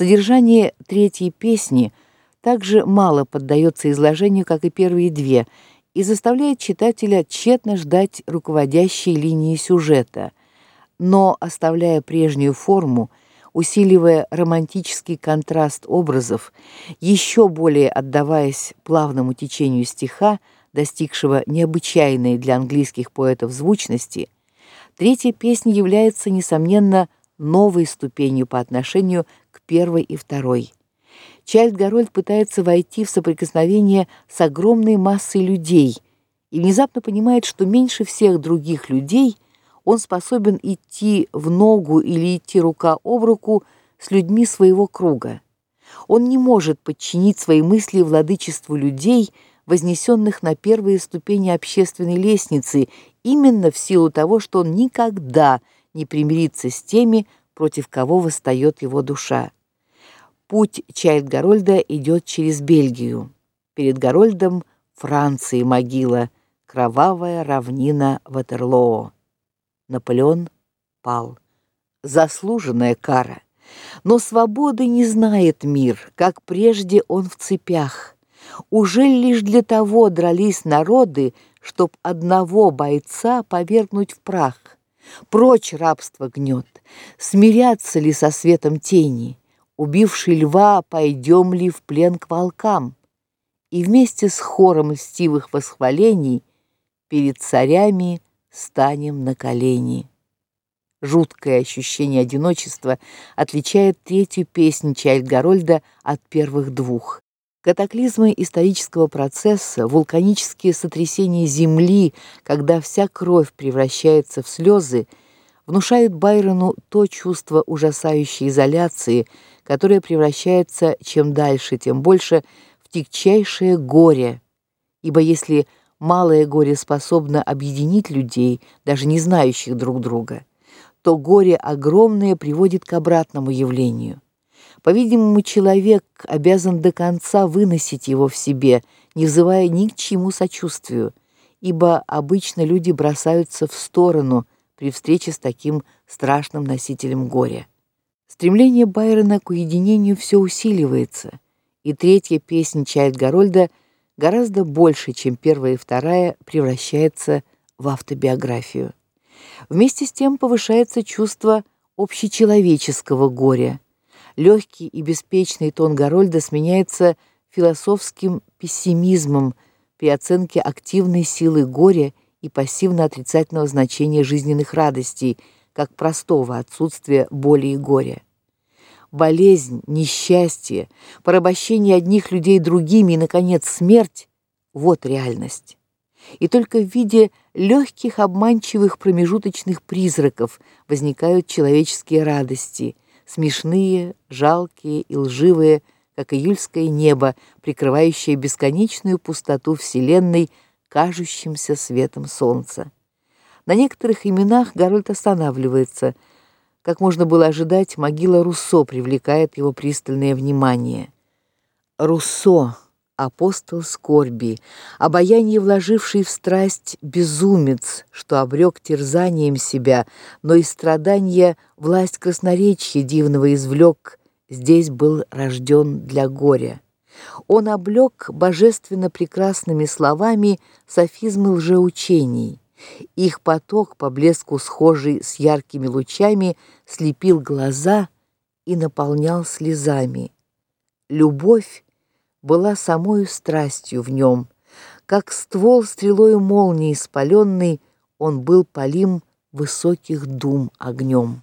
Содержание третьей песни также мало поддается изложению, как и первые две, и заставляет читателя тщетно ждать руководящей линии сюжета, но оставляя прежнюю форму, усиливая романтический контраст образов, еще более отдаваясь плавному течению стиха, достигшего необычайной для английских поэтов звучности, третья песня является несомненно новой ступенью по отношению первой и второй. Чайльд Гарольд пытается войти в соприкосновение с огромной массой людей и внезапно понимает, что меньше всех других людей он способен идти в ногу или идти рука об руку с людьми своего круга. Он не может подчинить свои мысли владычеству людей, вознесенных на первые ступени общественной лестницы, именно в силу того, что он никогда не примирится с теми, против кого восстает его душа. Путь Чайльд-Гарольда идет через Бельгию. Перед Гарольдом Франции могила, кровавая равнина Ватерлоо. Наполеон пал. Заслуженная кара. Но свободы не знает мир, как прежде он в цепях. Уже лишь для того дрались народы, чтоб одного бойца повергнуть в прах. Прочь рабство гнет, смиряться ли со светом тени? Убивший льва, пойдем ли в плен к волкам? И вместе с хором льстивых восхвалений перед царями станем на колени. Жуткое ощущение одиночества отличает третью песню Чайльд-Гарольда от первых двух. Катаклизмы исторического процесса, вулканические сотрясения земли, когда вся кровь превращается в слезы, внушают Байрону то чувство ужасающей изоляции, которое превращается чем дальше, тем больше в тягчайшее горе. Ибо если малое горе способно объединить людей, даже не знающих друг друга, то горе огромное приводит к обратному явлению. По-видимому, человек обязан до конца выносить его в себе, не взывая ни к чему сочувствию, ибо обычно люди бросаются в сторону при встрече с таким страшным носителем горя. Стремление Байрона к уединению все усиливается, и третья песня Чайльд-Гарольда гораздо больше, чем первая и вторая, превращается в автобиографию. Вместе с тем повышается чувство общечеловеческого горя. Легкий и беспечный тон Гарольда сменяется философским пессимизмом при оценке активной силы горя и пассивно-отрицательного значения жизненных радостей – как простого отсутствия боли и горя. Болезнь, несчастье, порабощение одних людей другими и наконец смерть вот реальность. И только в виде легких обманчивых промежуточных призраков возникают человеческие радости, смешные, жалкие и лживые, как июльское небо, прикрывающее бесконечную пустоту вселенной кажущимся светом солнца. На некоторых именах Гарольд останавливается. Как можно было ожидать, могила Руссо привлекает его пристальное внимание. Руссо, апостол скорби, обаяние вложивший в страсть безумец, что обрек терзанием себя, но и страдания власть красноречия дивного извлек, здесь был рожден для горя. Он облек божественно прекрасными словами софизмы лжеучений. Их поток, по блеску схожий с яркими лучами, слепил глаза и наполнял слезами. Любовь была самой страстью в нем, как ствол стрелою молнии спаленный, он был полим высоких дум огнем.